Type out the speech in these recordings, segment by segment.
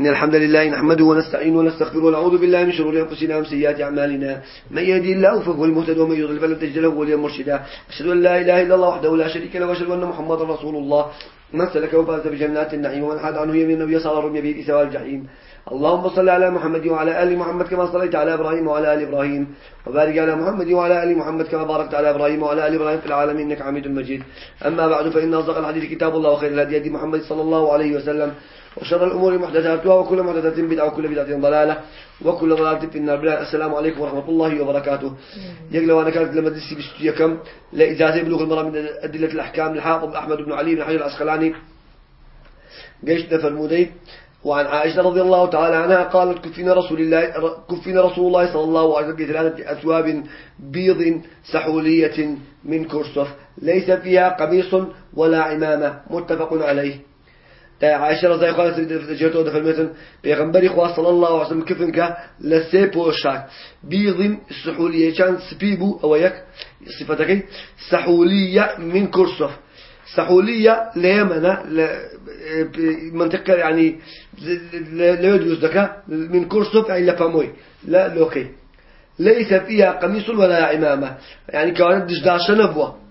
إن الحمد لله نحمده ونستعينه ونستغفره ونعوذ بالله من شرور أنفسنا ومن سيئات أعمالنا. من يهدي الله فهو المهتد ومن يضلل فلن تجد له وليا مرشدا. أشهد أن لا إله إلا الله وحده لا شريك له وأشهد أن محمدا رسول الله. من سلك وفاز بجنات النعيم ومن حاد عنه يمين ويسار رمي به سواء الجحيم. اللهم صل على محمد وعلى آل محمد كما صليت على إبراهيم وعلى آل إبراهيم. وبارك على محمد وعلى آل محمد كما باركت على إبراهيم وعلى آل إبراهيم في العالمين إنك حميد مجيد. أما بعد فإن أصدق الحديث كتاب الله وخير الهدي هدي محمد صلى الله عليه وسلم. وشر الأمور محدثاتها وكل محدثة بدعة وكل بدعة ضلالة وكل ضلالة في النار. السلام عليكم ورحمة الله وبركاته. يقلوا أنا كانت لما دسي بستيكم لإجازة بلوغ المرأة من أدلة الأحكام. الحافظ أحمد بن علي بن حجر الأسقلاني قيشنا فرمودي وعن عائشة رضي الله تعالى عنها قالت كفينا رسول الله كفينا رسول الله صلى الله عليه وسلم بثلاثة أثواب بيض سحولية من كرسف ليس فيها قميص ولا عمامة. متفق عليه. عائشة رضي الله عنها جرتوا دفرمتن بيغمبري خوا صلى الله عليه وسلم كفنك لسيبو الشاك بيض سحولية. كان سبيبو أو يك صفتك. سحولية من كرسف سحولية ليمنة. منطقة يعني لا يجوز لك من كرسف يعني لفموي. لا لوكي. ليس فيها قميص ولا عمامة يعني كانت دجداشة نبوة.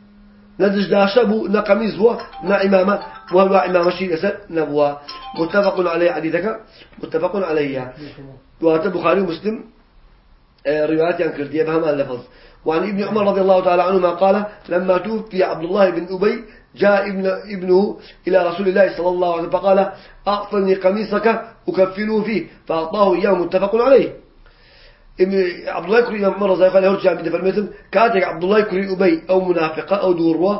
ندجداشة بو نا قميص بو نا عمامة وهو عمامة شيء أسد نبوة متفق عليه حديثك متفق عليه وهذا بخاري ومسلم آه، روايات عن كردية بهم اللفظ وعن ابن عمر رضي الله تعالى عنهما قال لما توفي عبد الله بن أبي جاء ابن ابنه إلى رسول الله صلى الله عليه وسلم فقال أعطني قميصك أكفنه فيه فأعطاه إياه متفق عليه. عبد الله يكري مرة زي قال يرجع بده فرمتن كاتك عبد الله يكري أبي أو منافقة أو دوروا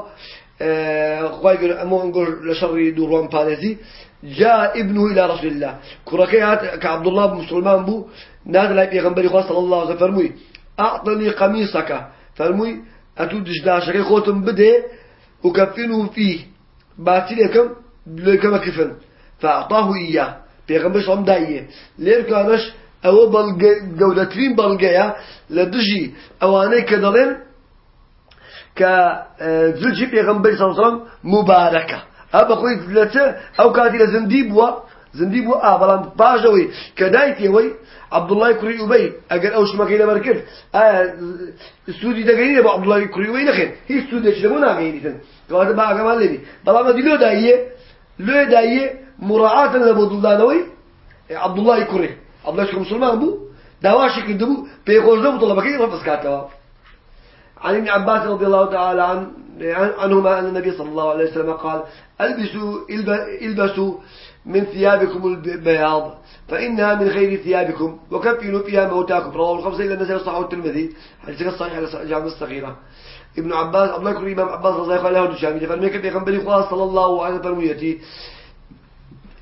خواهي يقول أمو نقول لشر دوروا مبالزي جاء ابنه إلى رسول الله. كركيات كعبد الله بن مسلمان بو نادى لي بيغنبري صلى الله عليه وسلم فرموي أعطني قميصك فرموي أتو دجداشك خوتم بده وكفنه فيه باتي لكم لكم كفن فأعطاه إياه بيغنبش عم دايه ليه كانش أو بلغ جودتين بلغيا لدجي أواني كدلين كزوجي بيغنبش صلى الله عليه وسلم مباركة أبا خوي فلته أو كاتي لزنديبوا زنديبوا آه بلان باجوي كدايتي وي عبد الله يكري أبي أجر أوش ما كيلا مركب آه السودي دقيني أبو عبد الله يكري أبي نخير هي السودي شلمونا غيري تن قالت بقى كمان لبي بلا ما دي لو داية لو داية مراعاة لبود الله نوي عبد الله مسلمان بو. دواشي كدبو بيقول ذو طلبك يرفض كاتوا عن ابن عباس رضي الله تعالى عن عنهما أن النبي صلى الله عليه وسلم قال البسوا إلبسوا من ثيابكم البياض فإنها من خير ثيابكم وكفنوا فيها موتاكم. رواه الخمسة إلى النسائي صحيح الترمذي حديث الصحيح على جامع الصغيرة. ابن عباس الله الإمام عباس رضي الله عنه الشامي فرميك بيغنبري خلاص صلى الله عليه وسلم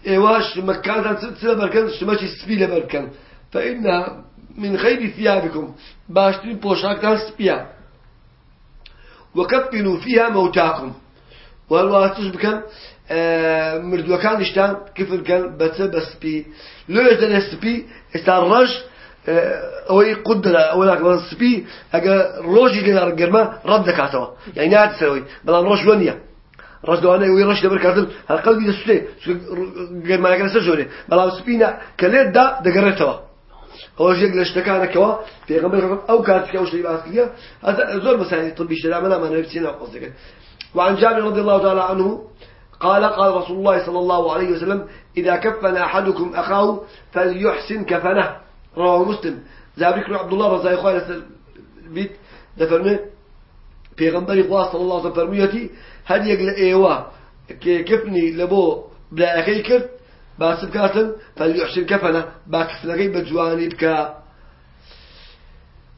إيواش مكان تسلا بركن شماشي سبيلة بركن فإنها من خير ثيابكم باشترين بوشاك سبيا وكفنوا فيها موتاكم. والواتش بكن مردوەکانیشتان کفرکەن بەچە بە سپی. لێش دەنێ سپی ئێستا ڕەش ئەوەی قودرە ئەوە سپی ئەگە ڕۆژی لێنار گەرمە ڕەت دەکاتەوە. یعنی نات سەرەوەی بەڵام ڕۆژ وە نییە. ڕۆژ دەوانەیە ئەوەی ڕەش دەبەرکاتن هەر قەڵبی دەسوێ گەرمانەکە لەسەر زۆرێ بەڵام سپینە کە لێتدا دەگەڕێتەوە ئەوە یەک لە شتەکانەکەەوە پێغەمبەر ئەو کاتکە ئەو شتەی باسکردە زۆر بەسانی طبی شتەدا منامانە بچینە قۆزەکە وعن جابر رضي الله تعالى عنه قال قال رسول الله صلى الله عليه وسلم إذا كفن أحدكم أخاه فليحسن كفنه. رواه مسلم. ذلك عبد الله رضي الله عنه بيت دفرمه پیغمبر الله صلى الله عليه وسلم فرميتي هل يقل ايوا كفني لبو بلا أخي كرت باسب كاتن فليحسن كفنه باكفنه بجواني بكا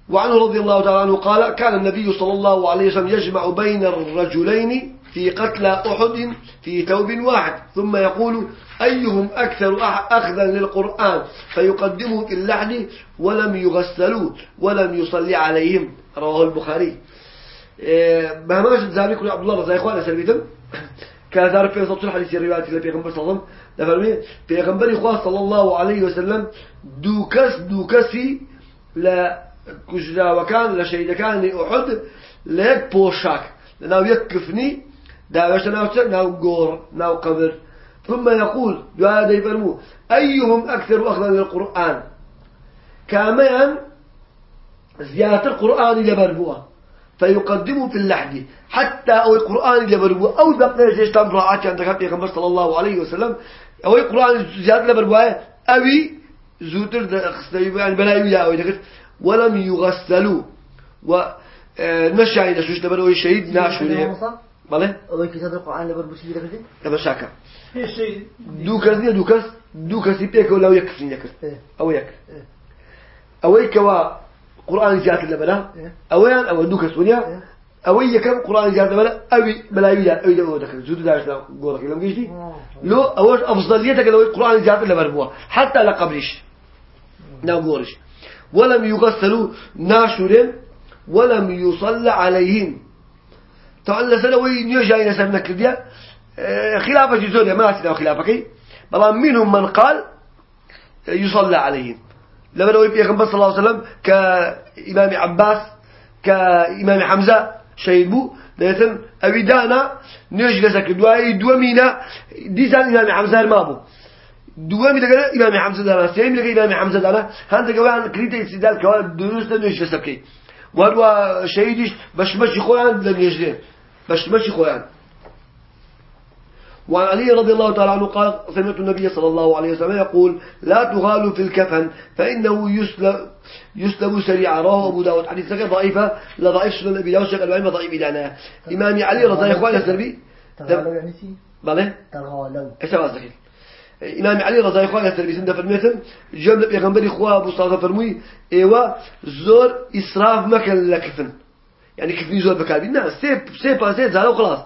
وعنه رضي الله تعالى عنه قال كان النبي صلى الله عليه وسلم يجمع بين الرجلين في قتل أحد في ثوب واحد ثم يقول أيهم أكثر أخذا للقرآن فيقدمه في اللحن ولم يغسلوا ولم يصلي عليهم رواه البخاري مهماش زابي كل عبد الله رضي الله عنه سلبيتم كذا في صوت الحديث الروايات اللي بيغمبر صلى الله عليه وسلم. بيغمبر إخوة صلى الله عليه وسلم دوكس دوكسي لا كجدا وكان لشيء كان أحد ليك بوشاك لأنه يكفني داوش ناو ناو جور ناو قبر. ثم يقول دعاء يفرمو أيهم أكثر أخذا للقرآن؟ كاميا زيادة القرآن لبربوه فيقدمه في اللحد حتى أو القرآن لبربوه أو بقى جيش تام راعات عندك بيغمبر صلى الله عليه وسلم. أو القرآن زيادة لبربوه أوي زوتر يعني بلايو يا أوي دكت ولم يغسلوا. و آه، نشعي نشوش دبر أوي شهيد ناشو ليه بله أوي كتاب القرآن لبربوش بيدك تبى شاكا دو نيا دو كاس دو كاس يبيك ولا يكفي يكر إيه. أو يك إيه. أوي كوا قرآن زيادة لبلا إيه. أويان؟ أو دو كاس ونيا أوي كم قرآن زيادة لبلا أوي بلايو يا أوي ده ذكر زود دارش لا قولك لما جيتي لو أول أفضليتك لو قرآن زيادة لبربوا حتى لا قبلش. نقولش ولم يغسلوا ناشرين ولم يصلى عليهم. طبعا لسنة وين يجي نسمنا كذا آه، خلافة جزولة ما أسنا خلافة. بل منهم من قال يصلى عليهم. لما نوي بيغمبر صلى الله عليه وسلم كإمام عباس كإمام حمزة شيبو لكن أبدانا نجلس كدواي دومينا ديسان إمام حمزة ما بو. دوامي لقى إمام حمزة دانا سيم لقى إمام حمزة دانا هند قوان كريتا استدلال كوا دروس نجلس بكي وهو شهيدش باش ماشي خوان لم يجرين باش ماشي خوان. وعن علي رضي الله تعالى عنه قال سمعت النبي صلى الله عليه وسلم يقول لا تغالوا في الكفن فإنه يسلب يسلب سريعا. رواه أبو داود. حديث سكر ضعيفة لا ضعيف سنن أبي داود شيخ العلم ضعيف إدانا إمام علي رضي الله عنه السلبي. تغالوا يعني سي؟ بله تغالوا. إيش هذا إمام علي رضي الله عنه سند فرميتن. جملة بيغنبري خوا أبو صالح فرموي إيوا زور إسراف مكان لكفن. يعني كفني زور بكابي نا سيب سيب سيب زالو خلاص.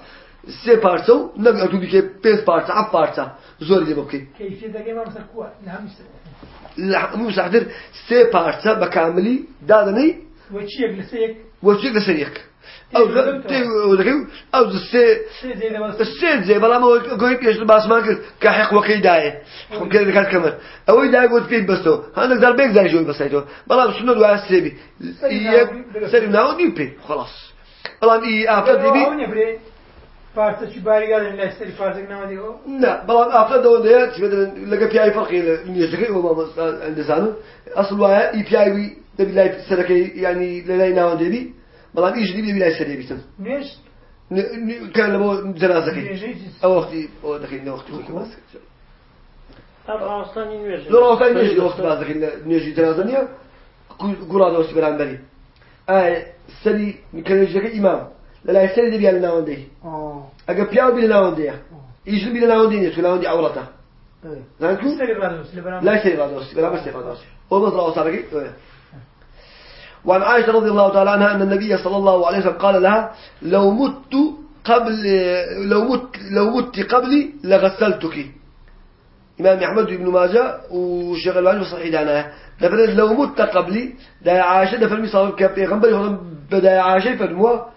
سه پارچه و نبی اتو بیکه پنج پارچه اف پارچه زوری دی بکی کیفیت دیگه ما مثلا کوه نه مو سعدر سه پارچه بکاملی دادنی و چی یک لسه یک و چی یک لسه یک أو و دکیو أو سه سه زی بلا ما گویی پیش باس ما کرد که حق وکی دایه حکم کرد کار کمر اوی دای گفت پیش بستو هندک در بیگ زای جوی بسایتو بلا اسه بی سری ناو نیپی خلاص بلا ای بی پارچە چی باریگارن لە سەری پارچێک ناوەدیەوە لا بەڵام ئافرەتەوە دەیە لەگە پیاوی فەرقی لە نوێژەکەی ئەوە ئەندەزانم ئەسڵ وایە ئی پیاوی دەبی لای سەرەکەی ینی لە لای ناوە دەبی بەڵام ئیش دیبی لای سەر بیتن نوێژ کار لە بۆ جەنازەکەی ئەو وەختی ئەوە دەکەین لە وەختی باس لە ڕاستانی نوێژی وەخت باز دەکەین لە نوێژی جەنازە نییە گوڵادەوەسی بەرامبەری ئایا سەری کەنێژەکە ئیمام لا يستند بها لناوندي أجا بياو بلا ناوندي يجن بلا ناوندي نيتو ناوندي عورته. زانكو لا يستند رادوس بلا بس رادوس هو بس رادوس على وعن عائشة رضي الله تعالى عنها أن النبي صلى الله عليه وسلم قال لها لو مت قبل لو مت لو مت قبلي لغسلتك. إمام أحمد بن ماجه وشيخ الوالد وصحيح دانا. لو مت قبلي دا عائشة دفن مصاب كبيغمبر بدأ عائشة فرموه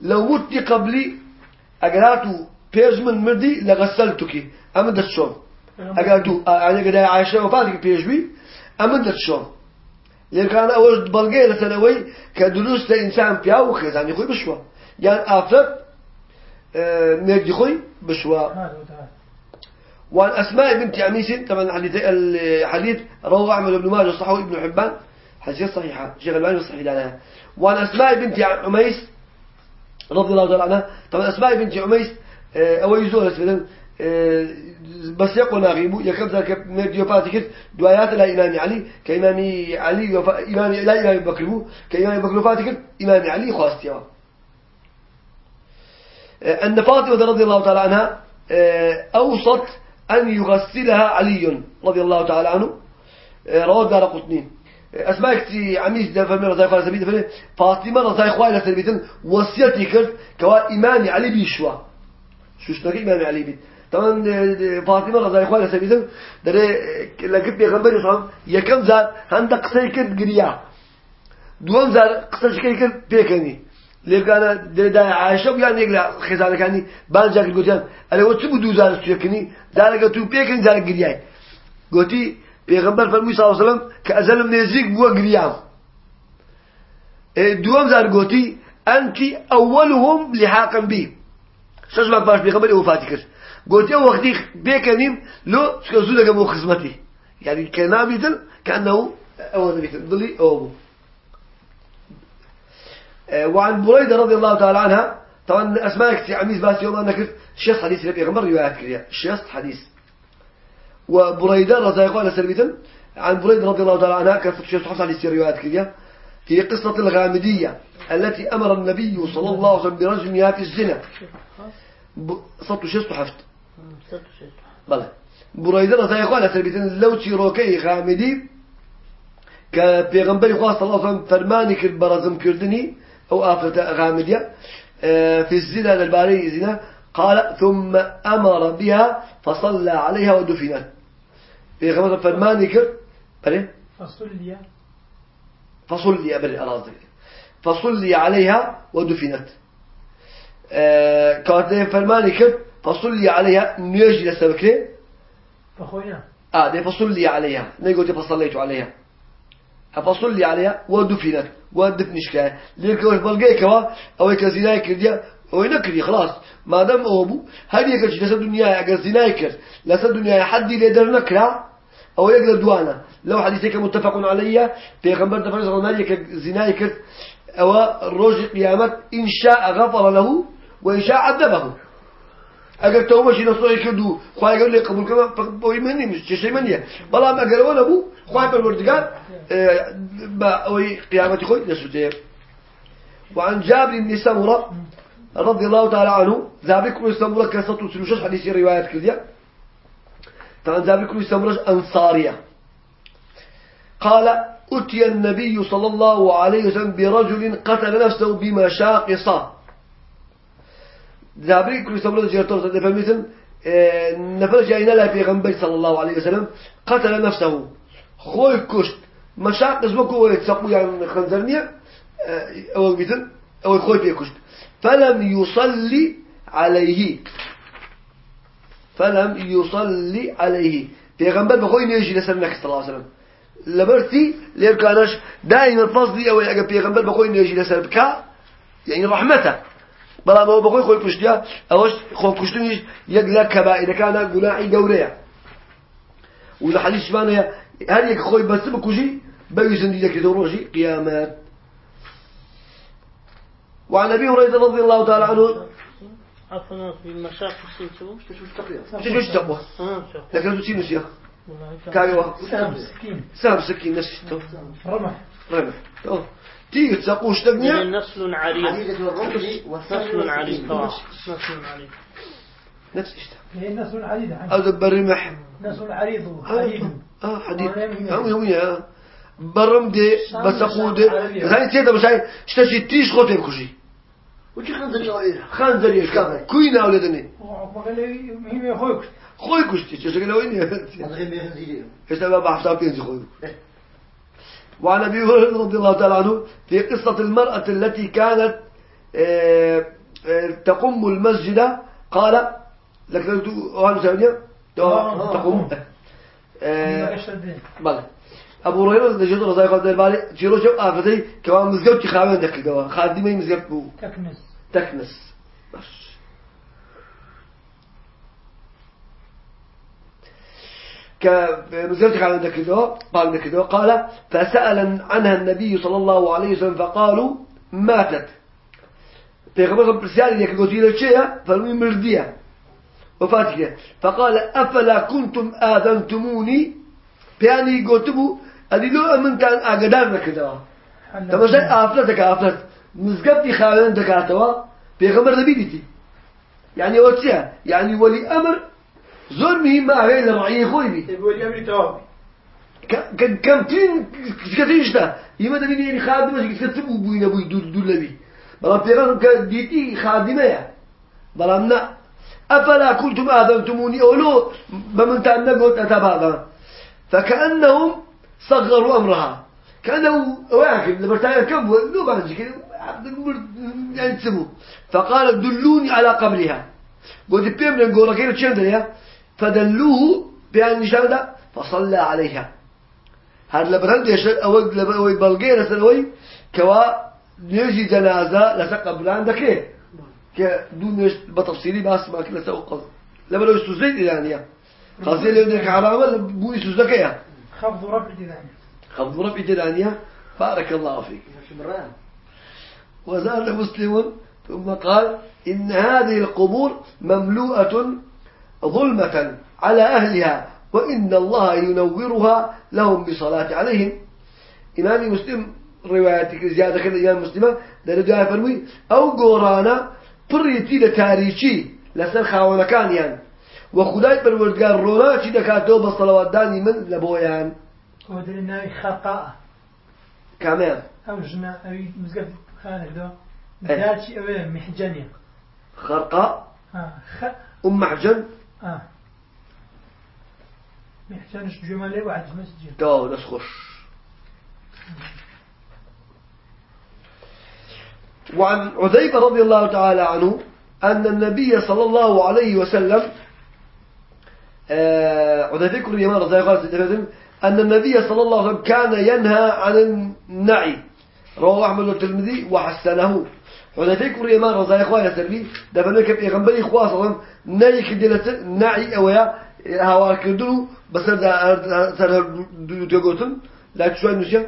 لو مت قبلي أجراتو بيز من مردي لغسلتك أما دتشون أجراتو يعني قد عايشة وفاتك بيجبي أما دتشون لأن كان أول بلغي لسنوي كدروس إنسان بياو خزان يخوي بشوا يعني أفرد ميردي خوي بشوا وعن أسماء بنت عميس طبعا حديث الحديث رواه أحمد بن ماجه صححه ابن حبان. حديث صحيحة شيخ الباني صحيح لها وعن أسماء بنت عميس رضي الله تعالى عنها. طبعا أسماء بنت عميس آه، أو يزور مثلا آه، بس يقول ناغيبو يكب ذلك مرديو فاتكت دعايات لا إمام علي كإمام علي وفا إمام لا إمام بكر بو كإمام بكر فاتكت إمام علي خاصتها آه، أن فاطمة رضي الله تعالى عنها أوصت أن يغسلها علي رضي الله تعالى عنه. رواه دار قطنين أسماء كتي عميس ده فرمي رضاي خالص بيت فرمي فاطمة رضاي خوالي سربيتن وصيتي كرت كوا إمامي علي بيشوا شو شنو إمامي علي بيت طبعا فاطمة رضاي خوالي سربيتن دري لقيت بيغمبري صام يكم زار هندا قصي كرت قريا. دوام زار قصة شكي كرت بيكني. لێکانە دێدا عاشە یان یەک لە خێزانەکانی بانجاکر گوتیان ئەلەوە چ بوو دوو زار سوێکنی زارەکە تو پێکن زار گریای گوتی پیغمبر فرمووی صلی الله علیه و سلم که ازلم نزیک بووە گریام. دوام زار گوتی انتی اولهم لحاقا بی شش مانگ باش پیغمبر وفاتی کرد. قلت يا وقتي بيكنيم لو لك مو خزمتي يعني كان مثل كأنه أول مثل ضلي أو آه، وعن بريدة رضي الله تعالى عنها طبعا أسماء كتير عميز بس يوم أنك شيخ حديث لبي غمر روايات كريا شيخ حديث وبريدة رضي الله عنها عن بريدة رضي الله تعالى عنها كانت شيخ حفص حديث روايات كريا في قصة الغامدية التي أمر النبي صلى الله عليه وسلم برجمها في الزنا. صوت شيخ حفظ بله بريدة رضي الله عنها لو تيروكي غامدي كبيغمبر خاص الله صلى الله عليه وسلم فرماني كرد برزم كردني أو آفة غامدية آه، في الزنا للباري زنا قال ثم أمر بها فصلى عليها ودفنت. بيغمبر فرماني كرد بله فصلي فصلي بله أراضي فصلي عليها ودفنت كانت فرماني كرد فصلي عليها نيجي لسبكه فخوينا آه ده فصلي عليها نيجي فصليت عليها فصلي عليها ودفنت ودفنش كان ليك وش بلقيك وا أو كزنا كرديا أو ينكري خلاص. ما دام أبو هل يكش لسه الدنيا أجر زنا يكر لسه الدنيا حد يقدر نكرا أو يقدر دوانا؟ لو حديثك متفق عليه بيغمبر دفن وسلم زنا يكر أو الرجل قيامت إن شاء غفر له وإن شاء عذبه. نصوحي كدو خواه يقول لي قبول كما بوي مني مش شيء مني بلا ما اگر وأنا بو خواه بالوردقان با اوي قيامتي خوي نسوتي وعن جابر بن سمرة رضي الله تعالى عنه بن سمرة كسرت سلوشش حديث روايات كذا طبعا بن سمرة أنصارية. قال أتي النبي صلى الله عليه وسلم برجل قتل نفسه بمشاقصة جابري كل سبب جرتور تفهمتن آه، نفر جاينا لا بيغمبر صلى الله عليه وسلم قتل نفسه. خوي كشت. مشاق اسمكو ويتسقوا يعني خنزرنيا آه، أو بيتن أو خوي بيه كشت فلم يصلي عليه. فلم يصلي عليه. بيغمبر بخوي نيجي لسلمك صلى الله عليه وسلم. لبرتي ليركانش دائما فصلي أو يجي بيغمبر بخوي نيجي لسلمك يعني رحمته. بلا ما بقول خوي كشتيا أوش خوي كشتنيش يجلا كبائر كان جناحي جوريا ولا حديث بنا هل يك خوي بس بكوجي بيزن دي ذكر روجي قيامات وعن أبي هريرة رضي الله تعالى عنه. عفوا في المشاق سيتو تجوش تقوى؟ لكن تسينو سيا كايوا سام سكين سام سكين نسيتو رمح. رمح. تيجي تساقوش تقنيا نسل عريض. نسل عريض نسل عريض. نفس إشتا هي الناس العريضة أو دبر رمح. الناس العريض حديد آه حديد. هم يوميا برم دي بسقود زين تيدا بشاي اشتشي تيش خوتي بكشي وش خنزري أولينا خنزر يشكا كوين يخوك خوي كشتي شو شكله وين هذا غير خنزري اشتغل بحثا بينزي خوي وعن أبي هريرة رضي الله تعالى عنه في قصة المرأة التي كانت آه، آه، تقم المسجد قال لك وهذا ثانية تقوم آه، أبو هريرة رضي الله عنه قال بالي تيرو شو آفتي كمان مزجب تخاوين ذاك الجوا خادمي مزجب بو. تكنس تكنس بس. كمزجب تخاوين ذاك الجوا قال ذاك الجوا قال فسأل عنها النبي صلى الله عليه وسلم فقالوا ماتت. برسیاری یک گوتی له چه فرمی مردیه. وفاتك فقال أفلا كنتم آذنتموني بياني قلتبو أدي لو من كان أقدار نكدوا تما شيء آفلتك آفلت. مزقبتي خالين دكاتوا بيغمر نبيدتي يعني وتسيا يعني ولي أمر زور مهم ما هي لرعيه خوي بي. يقول لي أمري توابي ك- كم تين كتير إشتا يما تبيني يعني خادمة كتبوا بوين أبوي دول دول لبي بلا بيغمر كديتي خادمة يا. بلا منا. أفلا كنتم آذنتموني؟ أولو بمن قلت أتبادا فكأنهم صغروا أمرها. كأنه واكب لبرتايا كم لو بانجي كده عبد المر يعني تسمو فقال دلوني على قبرها. قلت بيم نقول كده تشندريا فدلوه بأن نشاندا فصلى عليها. هذا لبرند يش أو لبوي بلغير سنوي كوا نيجي جنازة لسق قبران دكيه كدون بتفصيلي بس ما كنا سوق لما لو استوزيت إيرانية قصدي لو ديك حرامة بو استوزكيا خفض ورفع دينامي خفض رفع إيرانية بارك الله فيك. وزاد مسلم ثم قال إن هذه القبور مملوءة ظلمة على أهلها وإن الله ينورها لهم بصلاة عليهم. إمام مسلم رواياتك زيادة كده إمام مسلمة ده رجاء فرمي أو قورانا بريتي لتاريخي لسر خاونا كان يعني وخداي بالوردقار رونا چي دكاتو بصلوات داني من لبويان ودري ناوي خرقاء كمان أو جنا أو مزقف خانك دو. داتشي أو محجنية خرقاء آه خ. أم محجن؟ آه محجنش جمالي وعد مسجد تو نسخش وعن عذيبة رضي الله تعالى عنه أن النبي صلى الله عليه وسلم عذيبة كل يمان رضي الله عنه أن النبي صلى الله عليه وسلم كان ينهى عن النعي. رواه أحمد والترمذي وحسنه. عذيبة كل يمان رضي الله عنه سلبي دفنه كم يغنبري خواص الله نعي كدلة نعي أويا هوا كردنو بس هذا سر تقولون لا شو نشيا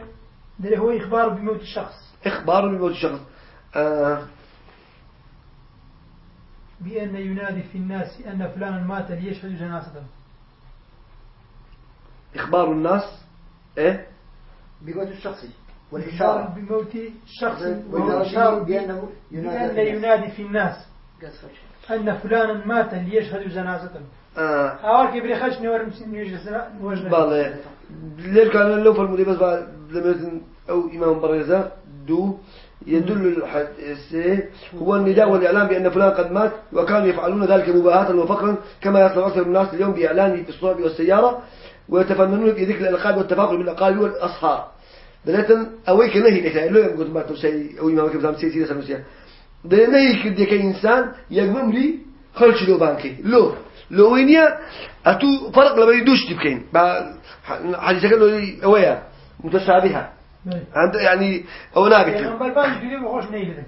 ده هو إخبار بموت الشخص. إخبار بموت الشخص. آه بأن ينادي في الناس أن فلانا مات ليشهد جنازته. إخبار الناس إيه؟ الشخصي إخبار والإشارة. بموت شخص وإذا وهو إشار بأنه بأن ينادي ينادي في الناس. أن فلانا مات ليشهد جنازته. آه. هاوار كبري خش نور مسين يجلس وجنه بالله. ليش كان لو فرمودي بس بعد لما أو إمام بريزة دو يدل هو النداء والإعلام بأن فلان قد مات وكانوا يفعلون ذلك مباهاة وفقرا كما يصنع أكثر الناس اليوم بإعلانه في الصحف والسيارة ويتفننون في ذكر الألقاب والتفاخر بالأقارب والأصهار دلتن أويك نهي لك لو يوم قلت ما تمشي أو إمامك بزام سيسي لسا نسيا دل نهي كدك إنسان يقوم لي خلش لو بانكي. لو لو وينيا أتو فرق لما يدوش تبكين. حديثة كانوا أويا متشابهة عند يعني هو نابت پیغمبر باندې کړي وخوش نه لیدل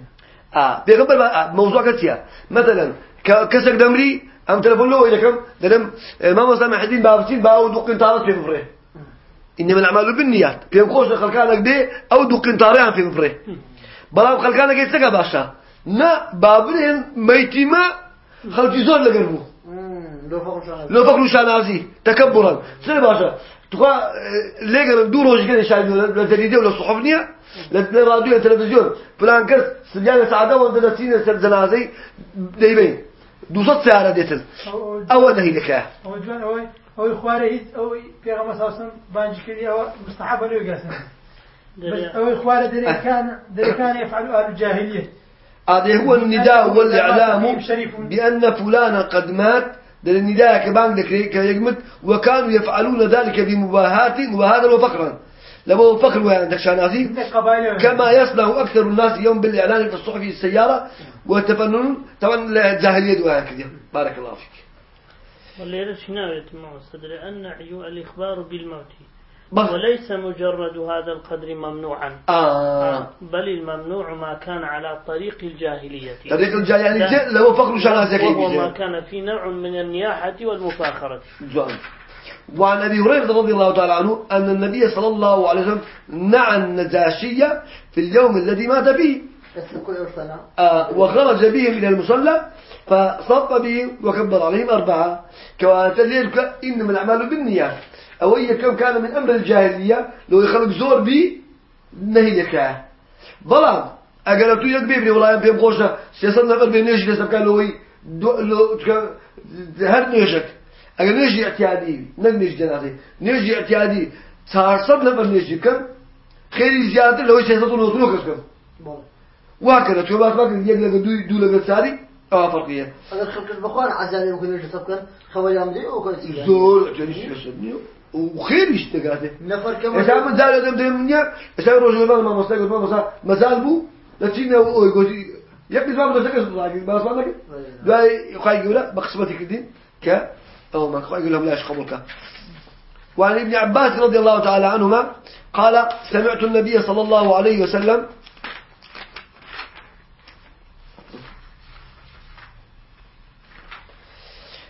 آه بيغبر بقى موضوع كتيا مثلا ك- كسر دمري أم تلفون له إلى كم دلم ما مصنع حدين بابتين باو دقين طارت في مفره. إنما الأعمال بالنيات بيم خوش خلقانك دي أو دقين طاريان في مفره. بلام خلقانك يتسقى باشا. نا بابرين ميتما خلقي زور لقربو لو فكروا شانازي تكبرا سنة باشا. تقول لقى دور وجه كده شايفه لا تلفزيون ولا صحفنية لا راديو لا تلفزيون. فلان كس سجانة سعادة وانت نسينا زنازي دايبين. دوصت سيارة ديتل أو أول نهي لك. إياه. أو جوان أو أو خواره هیچ أو پیغمبر صلی الله علیه و باندې کړي أو مستحب له یګاسن بس أو خواره دري كان دري كان يفعل أهل الجاهلية. هذا هو النداء والإعلام. بأن فلانا قد مات ده النداء كبان ذكري كيجمد وكانوا يفعلون ذلك بمباهاة مباهاة وفقرا لما فقر وعندك شانازي عندك قبائل. كما يصنع أكثر الناس اليوم بالإعلان في الصحف في السيارة والتفنن طبعا الجاهلية وهكذا بارك الله فيك. شناوية ما استدري أن عيو الإخبار بالموت. وليس مجرد هذا القدر ممنوعا. آه. بل الممنوع ما كان على طريق الجاهلية. طريق الجاهلية يعني لو فقر شانازي وهو ما كان في نوع من النياحة والمفاخرة. جوان. وعن أبي هريرة رضي الله تعالى عنه أن النبي صلى الله عليه وسلم نعى النجاشية في اليوم الذي مات فيه. آه وخرج بهم إلى المصلى فصف بهم وكبر عليهم أربعة. كوانت الليل إنما الأعمال بالنيات أو هي كم كان من أمر الجاهلية لو يخلق زور بي نهي لك بلام أقل تو يقبي بني والله بهم خوشة. سياسة نفر بين نيجي لسب كان لو دو لو تك هر نيجك أقل نيجي اعتيادي نق نيجي جنازي نيجي اعتيادي صار نفر نيجي كم. خير زيادة لو سياسة نوصلوك كم. بول. وهكذا شو بس ما كان يقلق دو دو لقى ساري. آه فرقية. أنا خلت البخار عزالي ممكن يجي سبكر خوالي عمدي وكل. زور جالس يسميه وخير يشتغل نفر إيش كمان عم زال دم دم منيا عم رجل ما ما مستقبل ما مسا مازال بو لتشينا أو يقول يبي بس كذا صلاة بس ما لك لا يخاي يقول بقسمتك الدين ك أو ما يقول لهم لا يشخبوك وعن ابن عباس رضي الله تعالى عنهما قال سمعت النبي صلى الله عليه وسلم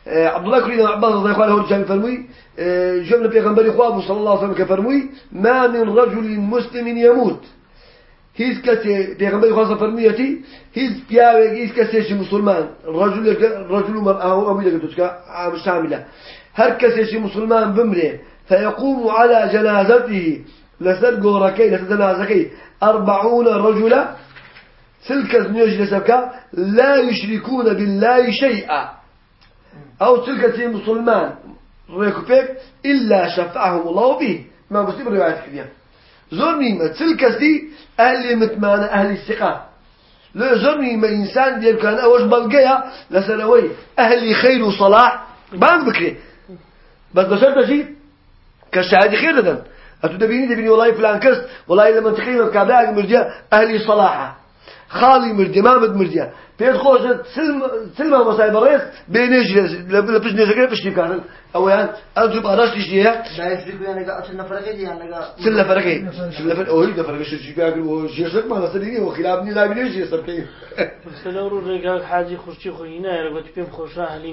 عبد الله كريم عباس رضي الله عنه كان فرمي آه، جملة بيغنبري خواب صلى الله عليه وسلم كفرمي ما من رجل مسلم يموت. هیچ کسی پیغمبر خدا فرمیتی هیچ پیاوی هیچ کسیش مسلمان رجل رجل مرأة أو أمي لك تسكى شاملة. هر كسيش مسلمان بمره فيقوم على جنازته لسر قوركي لسر جنازكي أربعون رجلا. سلكز نيوج لسبكا لا يشركون بالله شيئا أو سلكز مسلمان ريكوبيك إلا شفعهم الله به. ما مسلم رواية كذا زور نيمة تلكسي أهل متمانة أهل الثقة. لا زور نيمة إنسان ديال كان أوش بلقيا لسنوي أهل خير وصلاح. بان بكري. بس بشرط شيء؟ كالشهادة خير لدن أتدبيني دبيني والله فلان كست والله لما تقيم كابلاك مرجع. أهل صلاحة. خالي مرجع مامد مرجع بيت خوش سلم سلم مصايب الرئيس بينيش لبش نيجي بش تبكارن أو يعني أنتم أراش تشتيها لا يشركوا يعني قا أتنا فرقي يعني قا سلة فرقي سلة فرقي أوه ده فرقي شو شو بيعمل وشيء شك ما نصدقني وخلافني لا بينيش يسبكين سلور رجال حاجي خوشي خوينا يا رجال تبين خوشا أهلي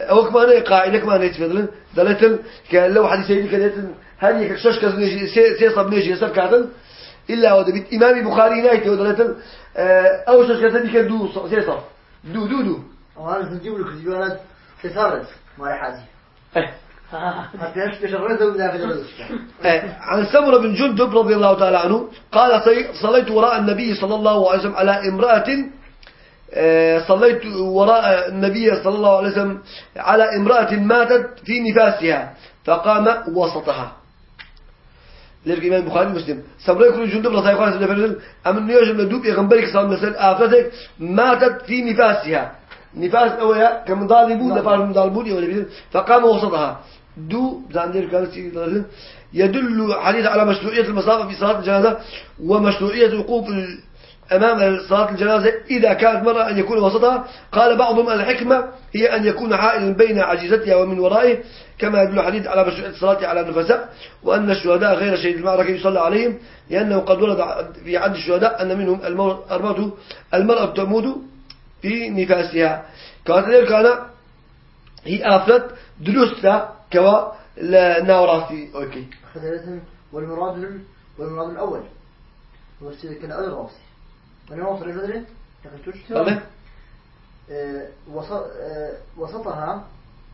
لو أو كمان قاعدة كمان يتفضلن دلتن كلو حد يسيد كدتن هل يكشش كذا نيجي سي سي صب نيجي يسر كاتن. إلا هو دبيت. إمام بخاري نايت ودلتن أو شش كذا ديك دو سي صب. دو دو دو. وأنا سنجيب لك زيوانات تسرد ما يحازي إيه. إيه. عن سمرة بن جندب رضي الله تعالى عنه قال صليت وراء النبي صلى الله عليه وسلم على امرأة آه، صليت وراء النبي صلى الله عليه وسلم على امرأة ماتت في نفاسها فقام وسطها. لذلك الإمام البخاري ومسلم سمرة يكون جندب رضي الله عنه وسلم أمن يوجد مدوب يغنبرك صلى الله عليه وسلم آفتك ماتت في نفاسها. نفاس أويا كمضالبون نفاس مضالبون ولا بيدن فقام وسطها. دو زاندير كان يدل حديث على مشروعية المصافة في صلاة الجنازة ومشروعية الوقوف ال- أمام صلاة الجنازة إذا كانت مرة أن يكون وسطها قال بعضهم الحكمة هي أن يكون عائلا بين عجيزتها ومن ورائه كما يدل الحديث على مشروعية الصلاة على النفساء وأن الشهداء غير شهيد المعركة يصلى عليهم لأنه قد ورد في عد الشهداء أن منهم المرأة المرأة تموت في نفاسها. كذلك كان هي آفلت دروسها كوا لناوراسي أوكي. والمراد ال- والمراد الأول. هو السيد كان أول وأنا وصل الجدري تقلتوش طبعا وسطها.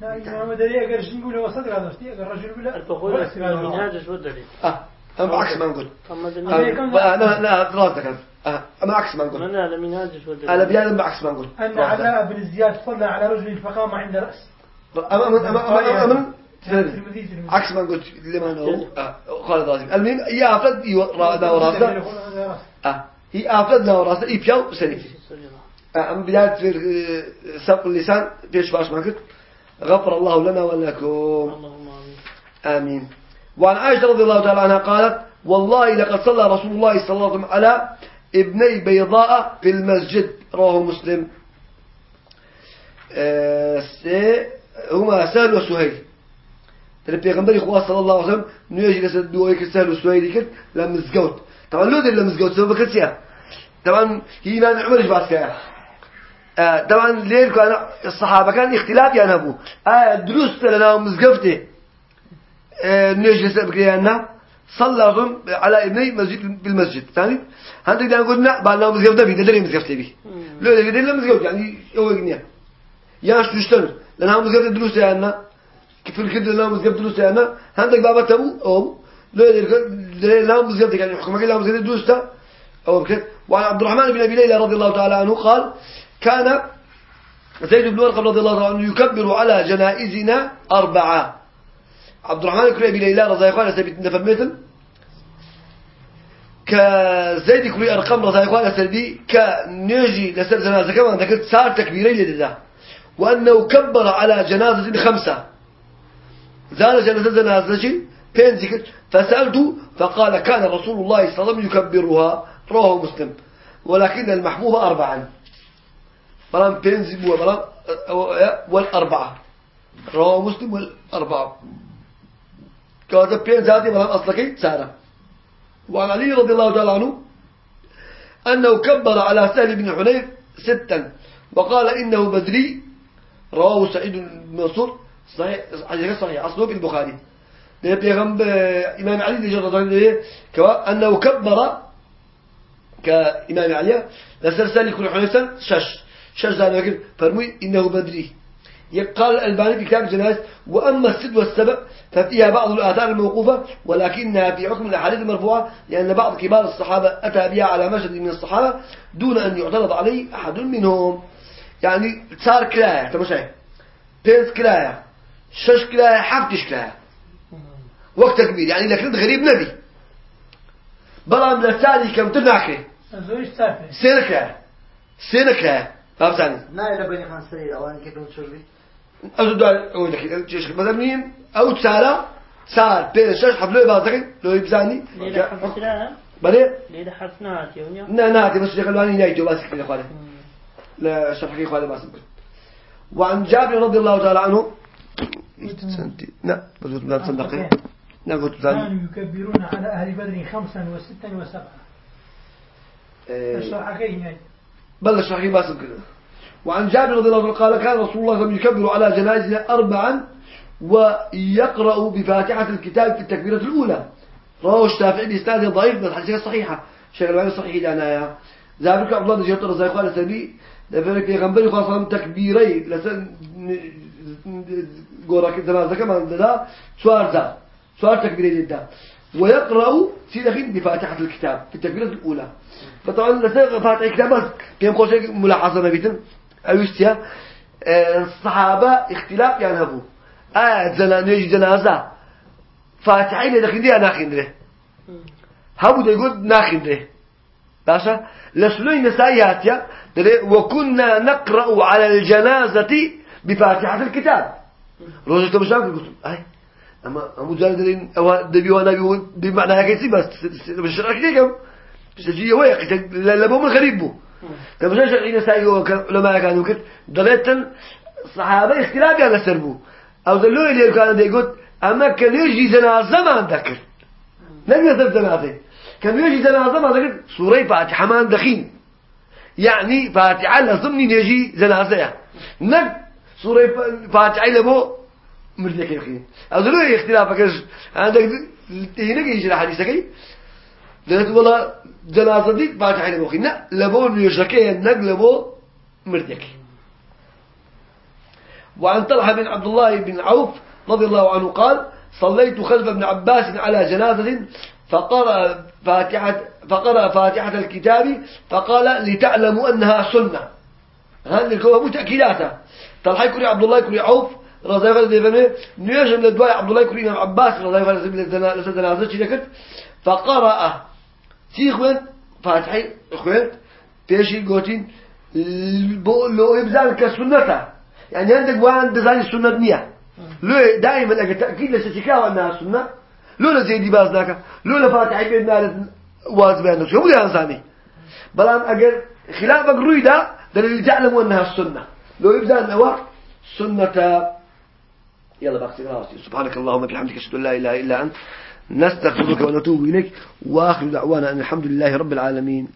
لا إمام دري أجر شنو يقول هو صدق هذا شتي أجر رجل بلا. البخول منهاج شو الدليل آه أنا بعكس ما نقول. أما آه، دليل أنا لا دراسة كان آه أنا عكس ما نقول. من على منهاج شو الدليل أنا بيان بعكس ما نقول. أن علاء بن زياد صلى على رجل فقام عند رأس. أما أما أما أما عكس ما قلت لما أنا آه خالد راسي المهم هي أفرد ناوراسة آه. هي ناوراسة إيه بيو سنة آه أم بداية في آه، سبق اللسان بيش باش ما قلت. غفر الله لنا ولكم. آمين. وعن عائشة رضي الله تعالى عنها قالت والله لقد صلى رسول الله صلى الله عليه وسلم على ابني بيضاء في المسجد. رواه مسلم. آه، هما سهل وسهيل. البيغمبر إخوة صلى الله عليه وسلم نيجي لسد دويك سهل وسهيل كت لمزقوت طبعا لو دي لمزقوت سبب كتسيا طبعا هي إيمان عمر جباس كيا آه، طبعا ليه كان الصحابة كان اختلاف يعني أبو آه دروس لنا مزقفته نجلس بكيانا صلى أظن على ابني مسجد بالمسجد. ثاني هندك ده قلنا بعدنا مزقف ده بيده دري مزقف تبي لا لا ده مزقف يعني هو جنيا يا شو اشتغل لأن مزقف دروس يعني كيف الكده لنا مزقف دروس يعني هندك بابا تبو أو لا مزقف يعني حكمك لا مزقف دروس ده أو كده وعن عبد الرحمن بن أبي ليلى رضي الله تعالى عنه قال كان زيد بن ورقم رضي الله عنه يكبر على جنائزنا أربعة عبد الرحمن كري أبي ليلى رضي الله عنه سبيت نفهمتن كزيد كري أرقام رضي الله عنه سلبي كنيجي لسر جنازة كمان ذكرت سار تكبيرين لله وأنه كبر على جنازة خمسة زال جنازة جنازة بين ذكر فسألته فقال كان رسول الله صلى الله عليه وسلم يكبرها. رواه مسلم. ولكن المحبوب أربعا. بلان بين بوا بلان والأربعة. رواه مسلم والأربعة. كذا بين ذاتي بلان أصلكي سارة. وعن علي رضي الله تعالى عنه أنه كبر على سهل بن حنيف ستا. وقال إنه بدري. رواه سعيد بن منصور. صحيح صحيح. أصله في البخاري. ده بيغمب إمام علي دي جرد كوا أنه كبر كإمام علي. لسرسل كل حنيفا شش. شش ذلك فرمي إنه بدري. يقال الألباني في كتاب الجنائز وأما السد والسبع ففيها بعض الآثار الموقوفة ولكنها في حكم الأحاديث المرفوعة لأن بعض كبار الصحابة أتى بها على مشهد من الصحابة دون أن يعترض عليه أحد منهم. يعني صار كلاية تمشي بينس كلاية شش كلاية حفتش كلاية وقت كبير يعني لكن غريب نبي. بلام لساني كم تناكي سيركلاية سيركلاية فهمت عني؟ لا إلى بني خان سرير أوان كيف نتشربي أو دار أو دك تشيش مثلا مين؟ أو تسارة سار بيشش حفلة بازكين لو يبزاني. ليلة حفصنا بدي ليلة حفصنا يونيا نا نا تبى سجى قلواني نايجو بس كذا خالد لا شرحي خالد بس. وعن جابر رضي الله تعالى عنه. سنتي. لا بس لا تصدقي قلت كانوا يكبرون على أهل بدر خمسا وستا وسبعا كين بلش شرحي بس كذا وعن جابر رضي الله عنه قال كان رسول الله صلى الله عليه وسلم يكبر على جنائزنا أربعا ويقرأ بفاتحة الكتاب في التكبيرة الأولى رواه الشافعي بإسناد ضعيف من الحديث صحيحة شيخ الباني صحيح لنا ذلك عبد الله جرت رضي الله عنه لذلك بيغنبري خاصة تكبيري لسن قورك جنازة كمان لا سؤال ذا سؤال تكبيري جدا ويقرأ في بفاتحة الكتاب في التكبيرة الأولى. فطبعا لسن فاتحة الكتاب بس كيف قوشي ملاحظة نبيتن أيوستيا الصحابة اختلاف يعني هبو زنان يجي جنازة. فاتحين دخين دي ناخين ده هبو ده يقول ناخين ده باشا؟ لسلوي نسائياتيا وكنا نقرأ على الجنازة بفاتحة الكتاب. روجة مشاكل قلت أي أما أمو جانب أو دبي وأنا بي بمعنى هكذا بس بشرح كده سجيه ويا لا بو من غريب بو تبجا شرعي نسائي علماء كانوا كده دلتن صحابة اختلاف على سربو أو دلو اللي كانوا يقول أما كان يجي جنازة ما ذكر لم يذكر جنازة. كان يجي جنازة ما ذكر سورة فاتحة ما دخين يعني فاتحة لازم يجي جنازة. نك سورة فاتحة لبو مرتك يخين أو دلو اختلافك عندك هنا يجي الحديث دلت والله جنازة دي فاتحة لبو خين لا لبو يشكي نك لبو مرتك وعن طلحة بن عبد الله بن عوف رضي الله عنه قال صليت خلف ابن عباس على جنازة فقرأ فاتحة, فقرأ فاتحة الكتاب فقال لتعلموا أنها سنة. هذا الكواب تأكيداته طلحة يكري عبد الله يكري عوف الله عنه نيجم لدواء عبد الله يكري عباس رضي الله عنه لجنازة شركت فقرأ في إخوان فاتحة إخوان تيجي قوتين لو يبزال كسنته. يعني عندك وان دزاني السنة نية. لو دائما أجل تأكيد لستكاوى أنها سنة. لولا زيدي بازناك لولا فاتحة بيدنا واجبان نفسه. يقول يا إنساني بلان أجل خلافك رويدا دليل تعلموا أنها السنة لو يبدأ أنه سنة يلا بقصي راسي سبحانك اللهم بحمدك أشهد أن لا إله إلا أنت نستغفرك ونتوب إليك وآخر دعوانا أن الحمد لله رب العالمين.